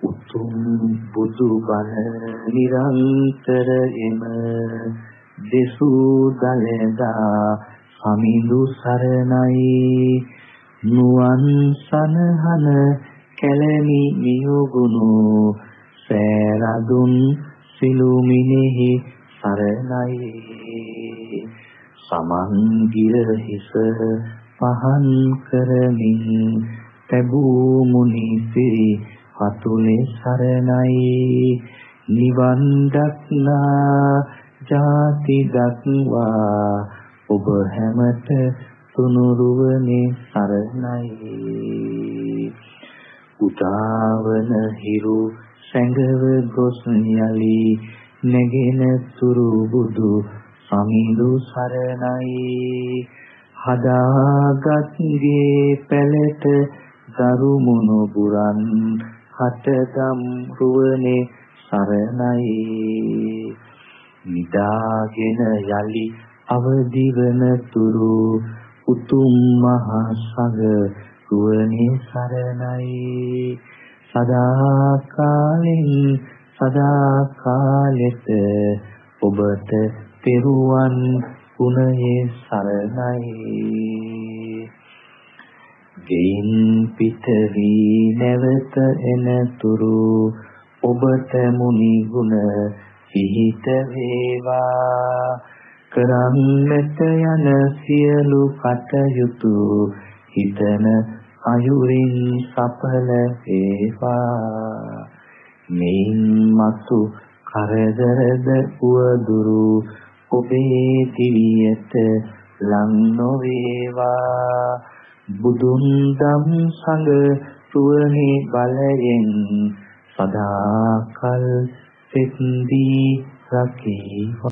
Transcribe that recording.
උතුම් බුදු බණ නිරන්තරයෙම දෙසූ දලදා සමිඳු සරණයි. නුවන් සනහන කැලණි නියුගුණු සෑරදුන් සිළුමිනෙහි සරණයි. සමන් ගිර හිස පහන් කරමින් තැබූ මුනි සිරි පතුලේ සරණයි. නිවන් දක්නා ජාති දක්වා ඔබ හැමත තුනුරුවනේ සරණයි. උදාවන හිරු සැඟව ගොස් යලි නැගෙන තුරු බුදු සමිඳු සරණයි. හදාගත්ගේ පැලට දරු මුණුබුරන් හටගම් රුවනේ සරණයි. නිදාගෙන යලි අවදි වන තුරු උතුම් මහා සංඝ රුවනේ සරණයි. සදා කාලෙන් සදා කාලෙත ඔබට පෙරුවන් ගුණයේ සරණයි. ගෙයින් පිට වී නැවත එනතුරු ඔබට මුනි ගුණ පිහිට වේවා. කරන්නට යන සියලු කටයුතු හිතන අයුරින් සඵල වේවා. මෙයින් මතු කරදරද උවදුරු ඔබේ දිවියට ලං නොවේවා. බුදුන් දම් සංඝ සුවනේ බලයෙන් සදාකල් සිත් දී රකීවා.